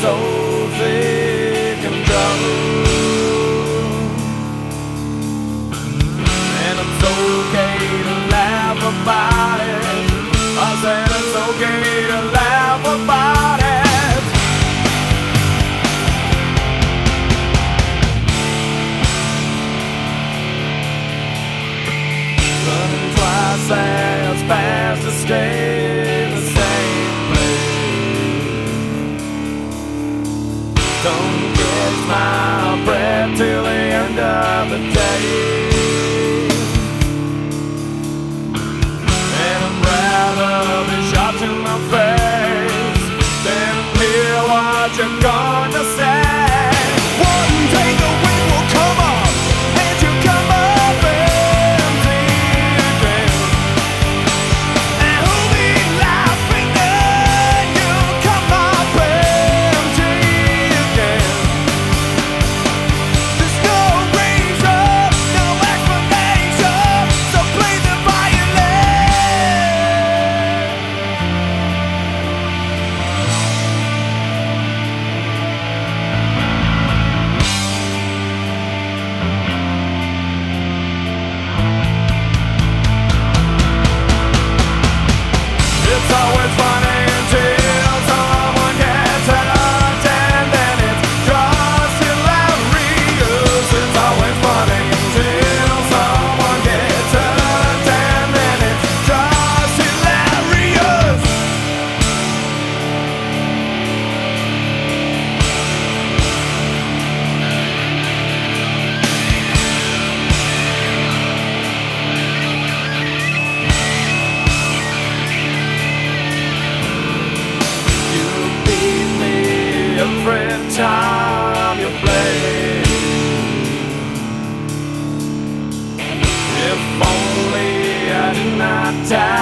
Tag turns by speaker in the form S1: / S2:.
S1: soul. It's my breath till the end of the day. every time you play. If only I did not die.